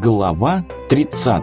Глава 30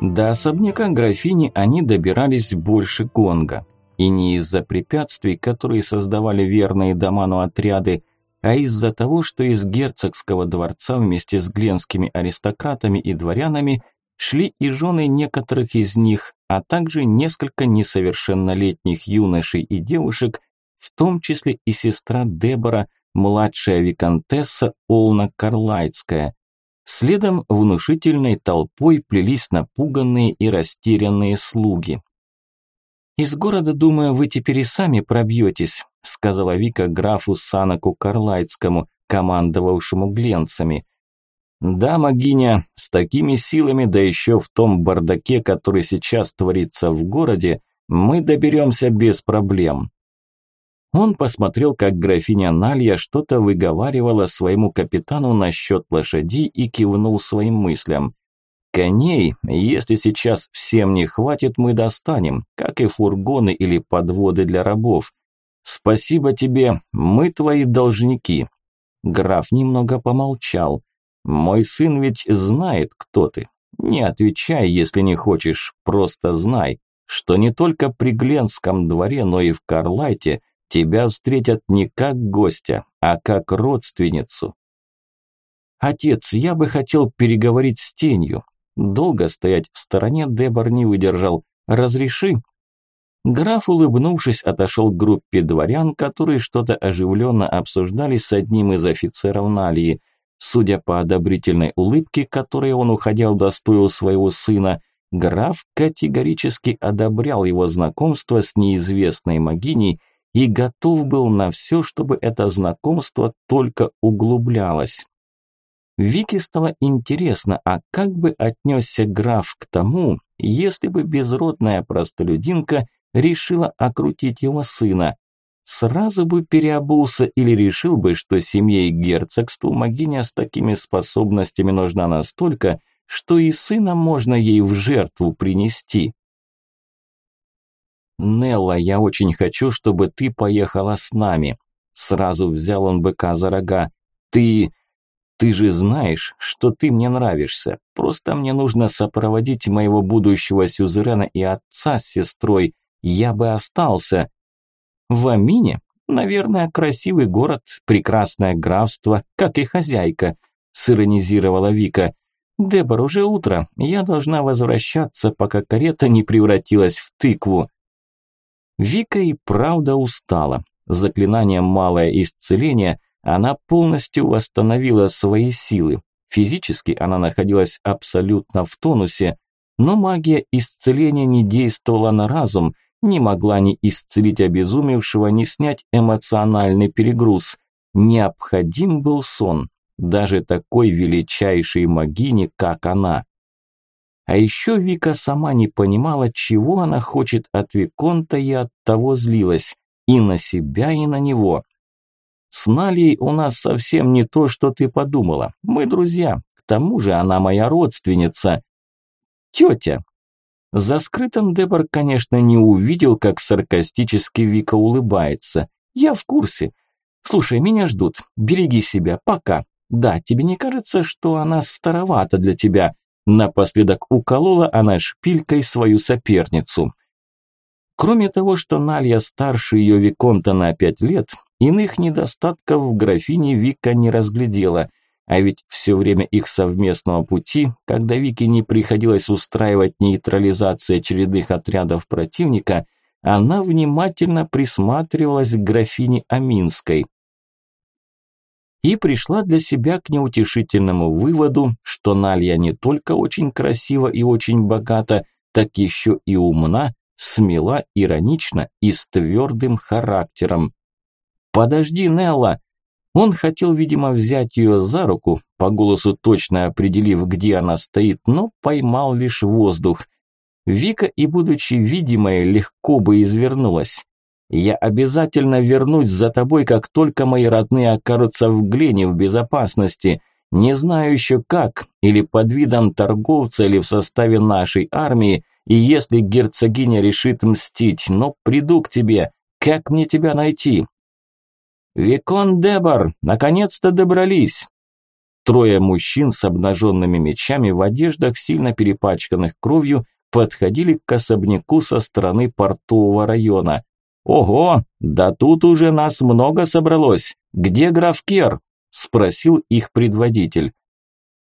До особняка графини они добирались больше гонга. И не из-за препятствий, которые создавали верные доману отряды, а из-за того, что из герцогского дворца вместе с гленскими аристократами и дворянами шли и жены некоторых из них, а также несколько несовершеннолетних юношей и девушек, в том числе и сестра Дебора, младшая виконтесса Олна Карлайтская. Следом внушительной толпой плелись напуганные и растерянные слуги. «Из города, думаю, вы теперь и сами пробьетесь», сказала Вика графу Санаку Карлайтскому, командовавшему гленцами. «Да, могиня, с такими силами, да еще в том бардаке, который сейчас творится в городе, мы доберемся без проблем». Он посмотрел, как графиня Налья что-то выговаривала своему капитану насчет лошадей и кивнул своим мыслям. Коней, если сейчас всем не хватит, мы достанем, как и фургоны или подводы для рабов. Спасибо тебе, мы твои должники. Граф немного помолчал. Мой сын ведь знает, кто ты. Не отвечай, если не хочешь, просто знай, что не только при Гленском дворе, но и в Карлайте тебя встретят не как гостя, а как родственницу. Отец, я бы хотел переговорить с тенью. Долго стоять в стороне Дебор не выдержал. «Разреши?» Граф, улыбнувшись, отошел к группе дворян, которые что-то оживленно обсуждали с одним из офицеров Налии. Судя по одобрительной улыбке, которой он, уходя, удостоил своего сына, граф категорически одобрял его знакомство с неизвестной могиней и готов был на все, чтобы это знакомство только углублялось. Вике стало интересно, а как бы отнесся граф к тому, если бы безродная простолюдинка решила окрутить его сына? Сразу бы переобулся или решил бы, что семье и герцогству могиня с такими способностями нужна настолько, что и сына можно ей в жертву принести. «Нелла, я очень хочу, чтобы ты поехала с нами», Сразу взял он быка за рога. «Ты... Ты же знаешь, что ты мне нравишься. Просто мне нужно сопроводить моего будущего сюзерена и отца с сестрой. Я бы остался. В Амине? Наверное, красивый город, прекрасное графство, как и хозяйка, сиронизировала Вика. Дебор, уже утро. Я должна возвращаться, пока карета не превратилась в тыкву. Вика и правда устала. Заклинанием «Малое исцеление» Она полностью восстановила свои силы. Физически она находилась абсолютно в тонусе, но магия исцеления не действовала на разум, не могла ни исцелить обезумевшего, ни снять эмоциональный перегруз. Необходим был сон, даже такой величайшей магини, как она. А еще Вика сама не понимала, чего она хочет от Виконта и от того злилась. И на себя, и на него. С Налией у нас совсем не то, что ты подумала. Мы друзья. К тому же она моя родственница. Тетя. За скрытым Дебор, конечно, не увидел, как саркастически Вика улыбается. Я в курсе. Слушай, меня ждут. Береги себя. Пока. Да, тебе не кажется, что она старовата для тебя? Напоследок уколола она шпилькой свою соперницу. Кроме того, что Налья старше ее Виконта на пять лет, иных недостатков в графине Вика не разглядела, а ведь все время их совместного пути, когда Вике не приходилось устраивать нейтрализацию очередных отрядов противника, она внимательно присматривалась к графине Аминской. И пришла для себя к неутешительному выводу, что Налья не только очень красива и очень богата, так еще и умна, смела, иронична и с твердым характером. «Подожди, Нелла!» Он хотел, видимо, взять ее за руку, по голосу точно определив, где она стоит, но поймал лишь воздух. Вика и, будучи видимой, легко бы извернулась. «Я обязательно вернусь за тобой, как только мои родные окажутся в Глене в безопасности. Не знаю еще как, или под видом торговца, или в составе нашей армии, и если герцогиня решит мстить, но приду к тебе. Как мне тебя найти?» «Викон Дебор, наконец-то добрались!» Трое мужчин с обнаженными мечами в одеждах, сильно перепачканных кровью, подходили к особняку со стороны портового района. «Ого, да тут уже нас много собралось! Где граф Кер?» – спросил их предводитель.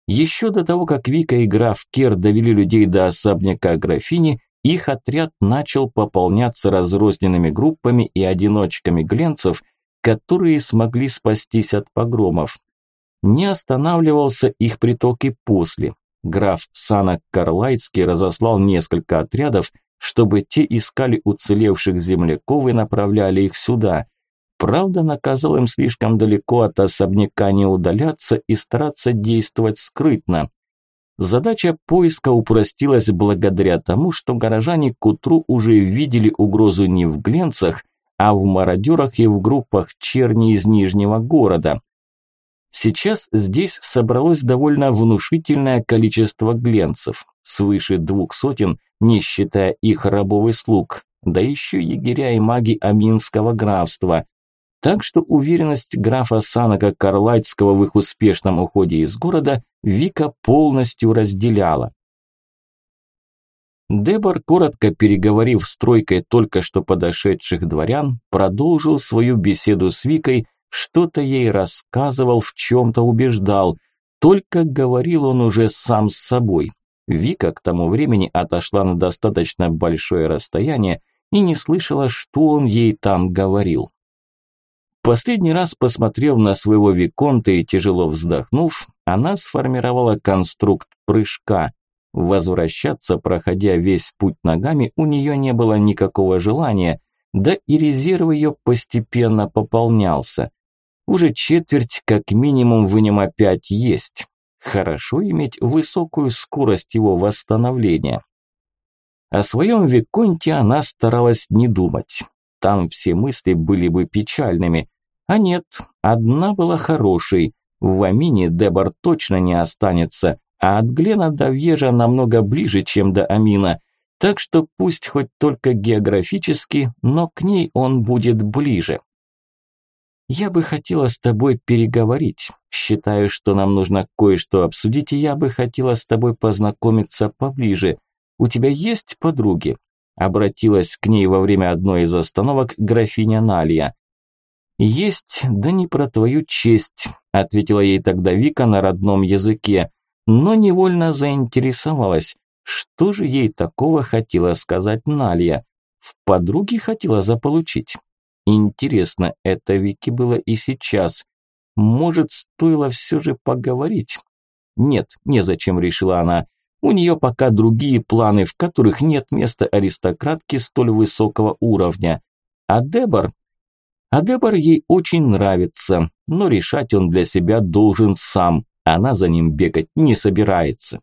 Еще до того, как Вика и граф Кер довели людей до особняка графини, их отряд начал пополняться разрозненными группами и одиночками гленцев, которые смогли спастись от погромов. Не останавливался их приток и после. Граф Санак Карлайцкий разослал несколько отрядов, чтобы те искали уцелевших земляков и направляли их сюда. Правда, наказал им слишком далеко от особняка не удаляться и стараться действовать скрытно. Задача поиска упростилась благодаря тому, что горожане к утру уже видели угрозу не в Гленцах, а в мародерах и в группах черни из Нижнего города. Сейчас здесь собралось довольно внушительное количество гленцев, свыше двух сотен, не считая их рабов слуг, да еще егеря и маги Аминского графства. Так что уверенность графа Санака Карлайтского в их успешном уходе из города Вика полностью разделяла. Дебор, коротко переговорив с тройкой только что подошедших дворян, продолжил свою беседу с Викой, что-то ей рассказывал, в чем-то убеждал. Только говорил он уже сам с собой. Вика к тому времени отошла на достаточно большое расстояние и не слышала, что он ей там говорил. Последний раз посмотрев на своего Виконта и тяжело вздохнув, она сформировала конструкт прыжка. Возвращаться, проходя весь путь ногами, у нее не было никакого желания, да и резерв ее постепенно пополнялся. Уже четверть, как минимум, в нем опять есть. Хорошо иметь высокую скорость его восстановления. О своем Виконте она старалась не думать. Там все мысли были бы печальными. А нет, одна была хорошей. В Амине Дебор точно не останется, а от Глена до Вежа намного ближе, чем до Амина. Так что пусть хоть только географически, но к ней он будет ближе. Я бы хотела с тобой переговорить. Считаю, что нам нужно кое-что обсудить, и я бы хотела с тобой познакомиться поближе. У тебя есть подруги?» Обратилась к ней во время одной из остановок графиня Налия. «Есть, да не про твою честь», – ответила ей тогда Вика на родном языке, но невольно заинтересовалась, что же ей такого хотела сказать Налия. В подруги хотела заполучить. Интересно, это Вики было и сейчас. Может, стоило все же поговорить? Нет, незачем, решила она. У нее пока другие планы, в которых нет места аристократки столь высокого уровня. А Дебор а Дебор ей очень нравится, но решать он для себя должен сам. Она за ним бегать не собирается.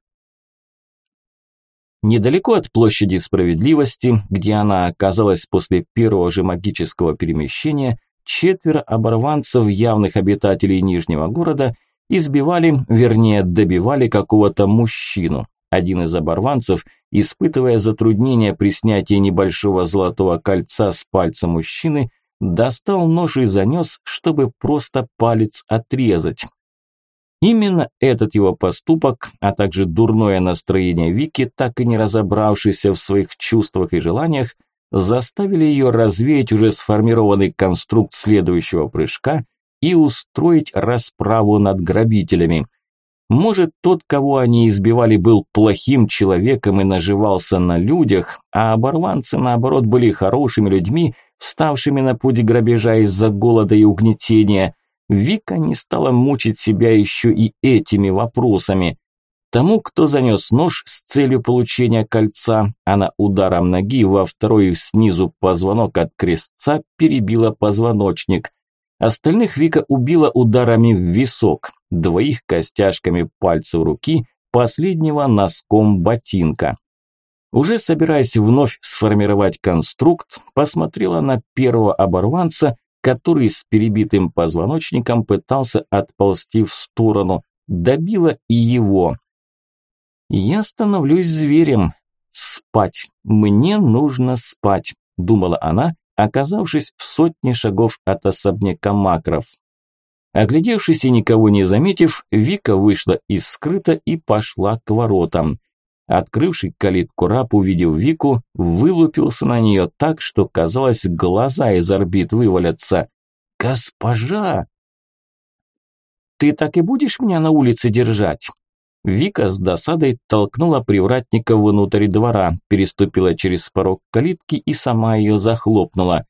Недалеко от площади справедливости, где она оказалась после первого же магического перемещения, четверо оборванцев, явных обитателей Нижнего города, избивали, вернее, добивали какого-то мужчину. Один из оборванцев, испытывая затруднения при снятии небольшого золотого кольца с пальца мужчины, достал нож и занес, чтобы просто палец отрезать. Именно этот его поступок, а также дурное настроение Вики, так и не разобравшейся в своих чувствах и желаниях, заставили ее развеять уже сформированный конструкт следующего прыжка и устроить расправу над грабителями. Может, тот, кого они избивали, был плохим человеком и наживался на людях, а оборванцы, наоборот, были хорошими людьми, вставшими на путь грабежа из-за голода и угнетения, Вика не стала мучить себя еще и этими вопросами. Тому, кто занес нож с целью получения кольца, она ударом ноги во второй снизу позвонок от крестца перебила позвоночник. Остальных Вика убила ударами в висок, двоих костяшками пальцев руки, последнего носком ботинка. Уже собираясь вновь сформировать конструкт, посмотрела на первого оборванца, который с перебитым позвоночником пытался отползти в сторону, добила и его. «Я становлюсь зверем. Спать. Мне нужно спать», – думала она, оказавшись в сотне шагов от особняка Макров. Оглядевшись и никого не заметив, Вика вышла из скрыта и пошла к воротам. Открывший калитку раб, увидев Вику, вылупился на нее так, что, казалось, глаза из орбит вывалятся. «Госпожа!» «Ты так и будешь меня на улице держать?» Вика с досадой толкнула привратника внутрь двора, переступила через порог калитки и сама ее захлопнула.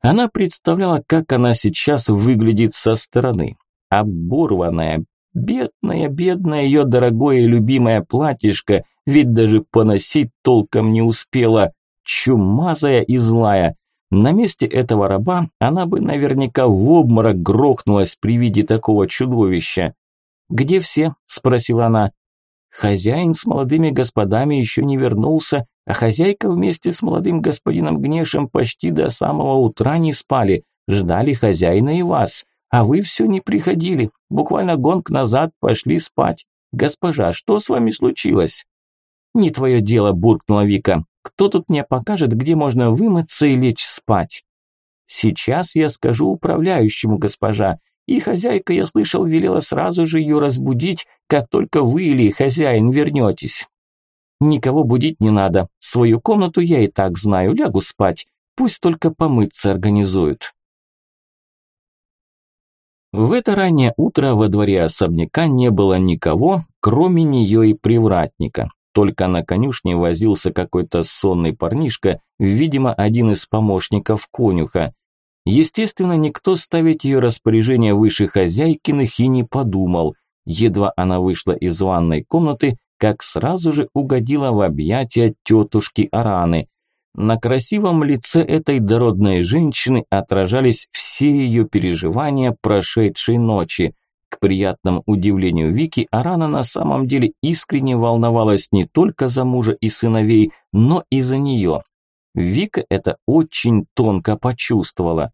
Она представляла, как она сейчас выглядит со стороны. Оборванная, бедная, бедная ее дорогое и любимое платьишко, ведь даже поносить толком не успела, чумазая и злая. На месте этого раба она бы наверняка в обморок грохнулась при виде такого чудовища. «Где все?» – спросила она. Хозяин с молодыми господами еще не вернулся, а хозяйка вместе с молодым господином Гнешем почти до самого утра не спали, ждали хозяина и вас, а вы все не приходили, буквально гонг назад пошли спать. Госпожа, что с вами случилось?» «Не твое дело», – буркнула Вика. «Кто тут мне покажет, где можно вымыться и лечь спать?» «Сейчас я скажу управляющему, госпожа. И хозяйка, я слышал, велела сразу же ее разбудить, как только вы или хозяин вернетесь. Никого будить не надо. Свою комнату я и так знаю, лягу спать. Пусть только помыться организуют. В это раннее утро во дворе особняка не было никого, кроме нее и привратника. Только на конюшне возился какой-то сонный парнишка, видимо, один из помощников конюха. Естественно, никто ставить ее распоряжение выше хозяйкиных и не подумал. Едва она вышла из ванной комнаты, как сразу же угодила в объятия тетушки Араны. На красивом лице этой дородной женщины отражались все ее переживания прошедшей ночи. К приятному удивлению Вики, Арана на самом деле искренне волновалась не только за мужа и сыновей, но и за нее. Вика это очень тонко почувствовала.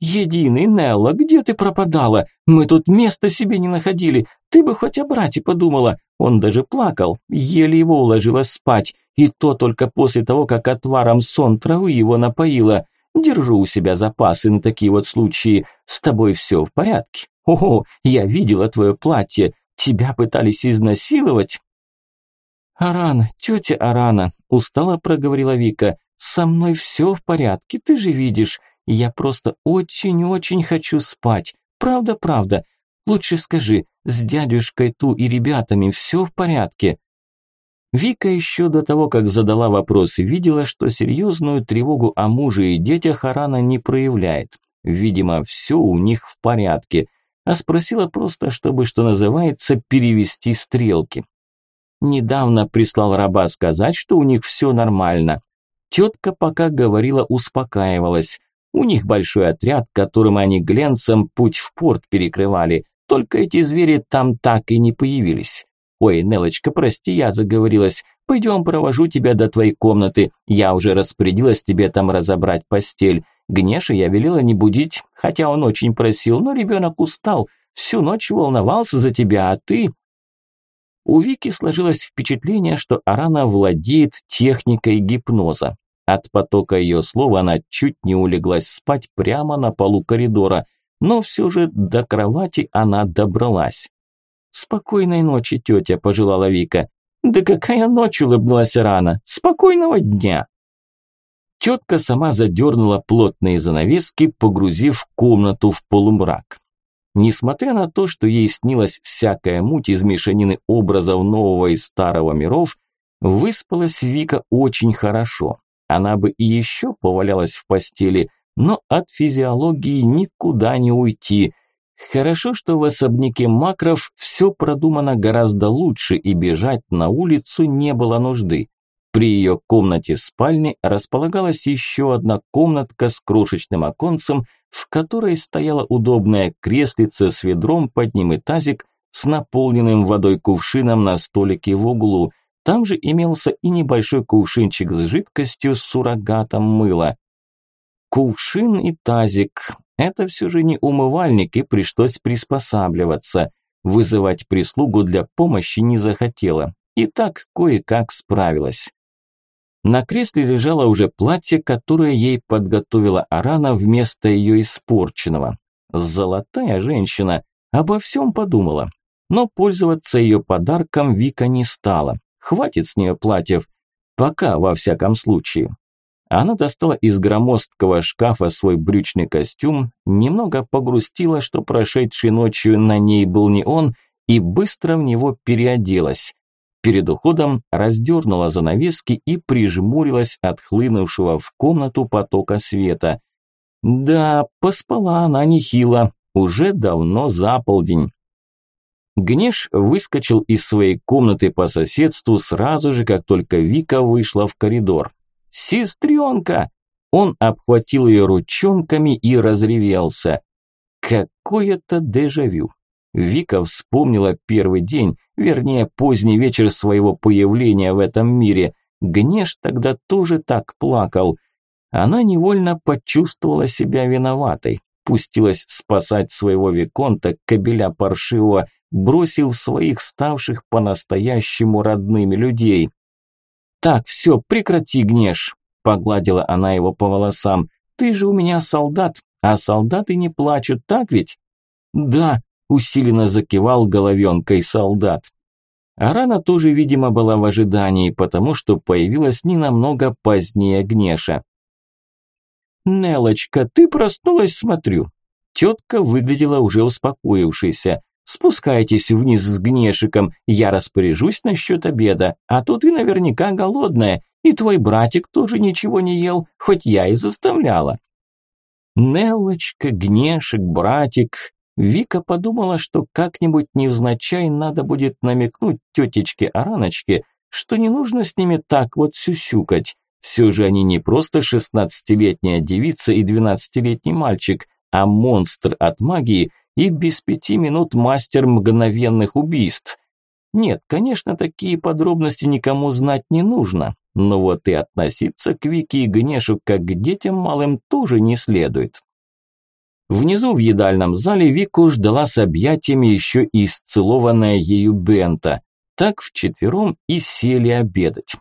«Единый, Нелла, где ты пропадала? Мы тут места себе не находили. Ты бы хоть о брате подумала. Он даже плакал, еле его уложила спать. И то только после того, как отваром сон травы его напоила. Держу у себя запасы на такие вот случаи. С тобой все в порядке. Ого, я видела твое платье. Тебя пытались изнасиловать?» «Арана, тетя Арана», – устало проговорила Вика. «Со мной все в порядке, ты же видишь. Я просто очень-очень хочу спать. Правда-правда. Лучше скажи, с дядюшкой Ту и ребятами все в порядке?» Вика еще до того, как задала вопрос, видела, что серьезную тревогу о муже и детях Арана не проявляет. Видимо, все у них в порядке. А спросила просто, чтобы, что называется, перевести стрелки. Недавно прислал раба сказать, что у них все нормально. Тетка пока говорила, успокаивалась. У них большой отряд, которым они гленцем путь в порт перекрывали. Только эти звери там так и не появились. Ой, Нелочка, прости, я заговорилась. Пойдем, провожу тебя до твоей комнаты. Я уже распорядилась тебе там разобрать постель. Гнеша я велела не будить, хотя он очень просил, но ребенок устал. Всю ночь волновался за тебя, а ты... У Вики сложилось впечатление, что Арана владеет техникой гипноза. От потока ее слов она чуть не улеглась спать прямо на полу коридора, но все же до кровати она добралась. «Спокойной ночи, тетя», – пожелала Вика. «Да какая ночь!» – улыбнулась рано. «Спокойного дня!» Тетка сама задернула плотные занавески, погрузив комнату в полумрак. Несмотря на то, что ей снилась всякая муть из мешанины образов нового и старого миров, выспалась Вика очень хорошо. Она бы и еще повалялась в постели, но от физиологии никуда не уйти. Хорошо, что в особняке Макров все продумано гораздо лучше, и бежать на улицу не было нужды. При ее комнате спальни располагалась еще одна комнатка с крошечным оконцем, в которой стояла удобная креслица с ведром под ним и тазик с наполненным водой кувшином на столике в углу. Там же имелся и небольшой кувшинчик с жидкостью с суррогатом мыла. Кувшин и тазик – это все же не умывальник, и пришлось приспосабливаться. Вызывать прислугу для помощи не захотела. И так кое-как справилась. На кресле лежало уже платье, которое ей подготовила Арана вместо ее испорченного. Золотая женщина обо всем подумала. Но пользоваться ее подарком Вика не стала. Хватит с нее платьев. Пока, во всяком случае. Она достала из громоздкого шкафа свой брючный костюм, немного погрустила, что прошедшей ночью на ней был не он, и быстро в него переоделась. Перед уходом раздернула занавески и прижмурилась от хлынувшего в комнату потока света. Да, поспала она нехило, уже давно за полдень. Гнеш выскочил из своей комнаты по соседству сразу же, как только Вика вышла в коридор. «Сестренка!» Он обхватил ее ручонками и разревелся. Какое-то дежавю. Вика вспомнила первый день, вернее, поздний вечер своего появления в этом мире. Гнеш тогда тоже так плакал. Она невольно почувствовала себя виноватой. Пустилась спасать своего Виконта, кобеля паршивого, бросив своих ставших по-настоящему родными людей. «Так, все, прекрати, Гнеш», – погладила она его по волосам. «Ты же у меня солдат, а солдаты не плачут, так ведь?» «Да», усиленно закивал головенкой солдат. Арана тоже, видимо, была в ожидании, потому что появилась не намного позднее Гнеша. «Нелочка, ты проснулась, смотрю». Тетка выглядела уже успокоившейся. «Спускайтесь вниз с Гнешиком, я распоряжусь насчет обеда, а то ты наверняка голодная, и твой братик тоже ничего не ел, хоть я и заставляла». Нелочка, Гнешик, братик, Вика подумала, что как-нибудь невзначай надо будет намекнуть тетечке Араночке, что не нужно с ними так вот сюсюкать. Все же они не просто шестнадцатилетняя девица и двенадцатилетний мальчик, а монстр от магии и без пяти минут мастер мгновенных убийств. Нет, конечно, такие подробности никому знать не нужно, но вот и относиться к Вике и Гнешу как к детям малым тоже не следует. Внизу в едальном зале Вику ждала с объятиями еще и исцелованная ею Бента. Так вчетвером и сели обедать.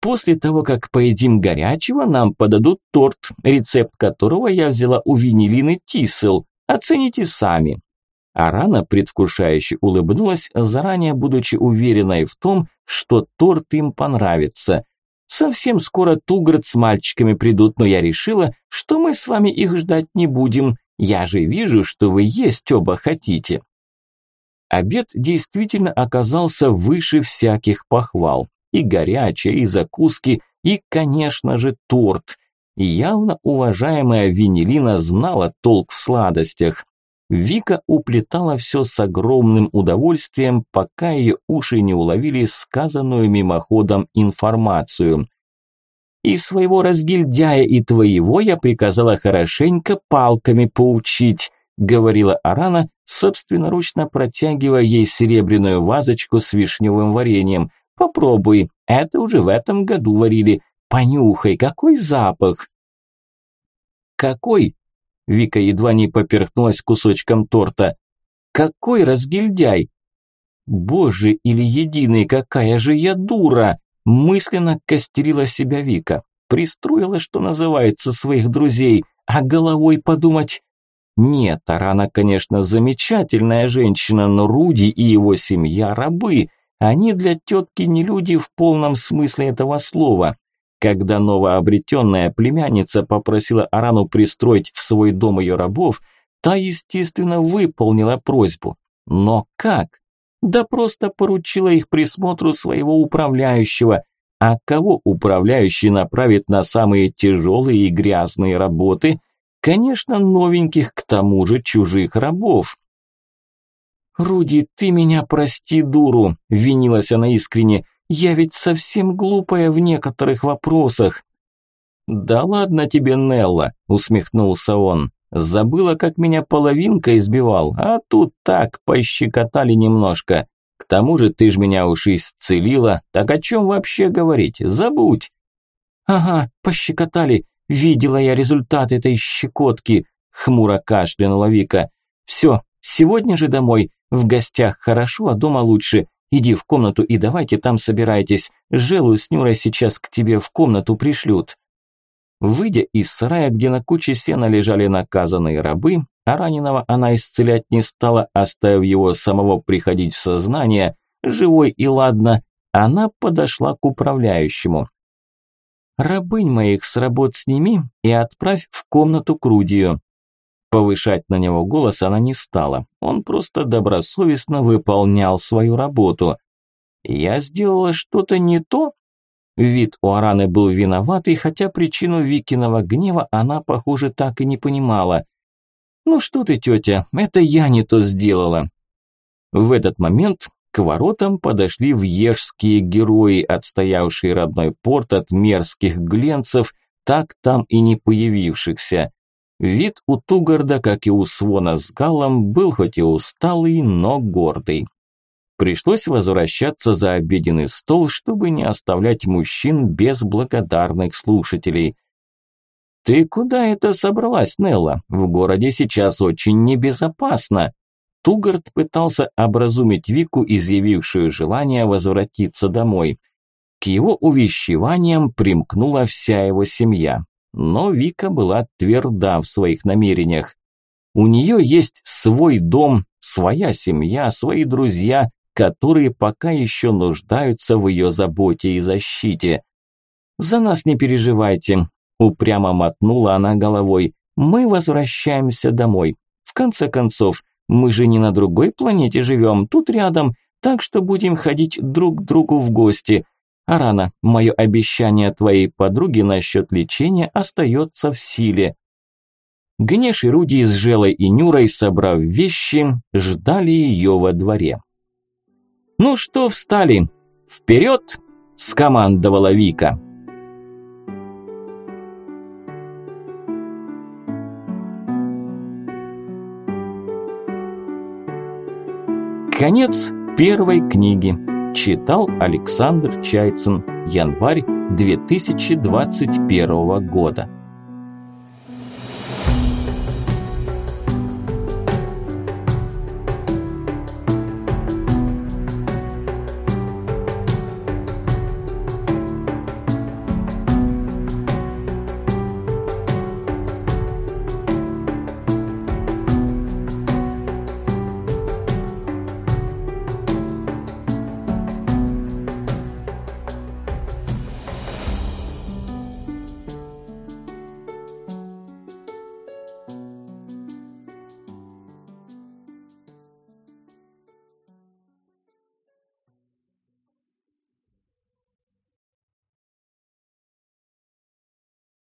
После того, как поедим горячего, нам подадут торт, рецепт которого я взяла у Винилины Тисел. Оцените сами. Арана предвкушающе улыбнулась, заранее будучи уверенной в том, что торт им понравится. Совсем скоро Туград с мальчиками придут, но я решила, что мы с вами их ждать не будем. Я же вижу, что вы есть оба хотите. Обед действительно оказался выше всяких похвал. И горячее, и закуски, и, конечно же, торт. Явно уважаемая Винилина знала толк в сладостях. Вика уплетала все с огромным удовольствием, пока ее уши не уловили сказанную мимоходом информацию. «И своего разгильдяя и твоего я приказала хорошенько палками поучить», говорила Арана, собственноручно протягивая ей серебряную вазочку с вишневым вареньем. «Попробуй, это уже в этом году варили. Понюхай, какой запах!» «Какой?» Вика едва не поперхнулась кусочком торта. «Какой разгильдяй!» «Боже, или единый, какая же я дура!» Мысленно костерила себя Вика. Пристроила, что называется, своих друзей, а головой подумать... Нет, Арана, конечно, замечательная женщина, но Руди и его семья – рабы. Они для тетки не люди в полном смысле этого слова. Когда новообретенная племянница попросила Арану пристроить в свой дом ее рабов, та, естественно, выполнила просьбу. Но как? Да просто поручила их присмотру своего управляющего. А кого управляющий направит на самые тяжелые и грязные работы? Конечно, новеньких, к тому же чужих рабов. «Руди, ты меня прости, дуру», – винилась она искренне. Я ведь совсем глупая в некоторых вопросах. Да ладно тебе, Нелла, усмехнулся он. Забыла, как меня половинка избивал, а тут так пощекотали немножко. К тому же ты ж меня уж исцелила, так о чем вообще говорить? Забудь. Ага, пощекотали. Видела я результат этой щекотки, хмуро кашлянула Вика. Все, Сегодня же домой. В гостях хорошо, а дома лучше. Иди в комнату и давайте там собирайтесь. Желу с Нюрой сейчас к тебе в комнату пришлют». Выйдя из сарая, где на куче сена лежали наказанные рабы, а раненого она исцелять не стала, оставив его самого приходить в сознание, живой и ладно, она подошла к управляющему. «Рабынь моих с работ сними и отправь в комнату к Рудию». Повышать на него голос она не стала, он просто добросовестно выполнял свою работу. «Я сделала что-то не то?» Вид у Араны был виноватый, хотя причину Викиного гнева она, похоже, так и не понимала. «Ну что ты, тетя, это я не то сделала». В этот момент к воротам подошли вьежские герои, отстоявшие родной порт от мерзких гленцев, так там и не появившихся. Вид у Тугарда, как и у Свона с Галом, был хоть и усталый, но гордый. Пришлось возвращаться за обеденный стол, чтобы не оставлять мужчин без благодарных слушателей. «Ты куда это собралась, Нелла? В городе сейчас очень небезопасно». Тугард пытался образумить Вику, изъявившую желание возвратиться домой. К его увещеваниям примкнула вся его семья. Но Вика была тверда в своих намерениях. У нее есть свой дом, своя семья, свои друзья, которые пока еще нуждаются в ее заботе и защите. «За нас не переживайте», – упрямо мотнула она головой. «Мы возвращаемся домой. В конце концов, мы же не на другой планете живем, тут рядом, так что будем ходить друг к другу в гости. А рано, мое обещание твоей подруге насчет лечения остается в силе». Гнеш и Руди с Желой и Нюрой, собрав вещи, ждали ее во дворе. «Ну что встали? Вперед!» – скомандовала Вика. Конец первой книги. Читал Александр Чайцин. Январь 2021 года.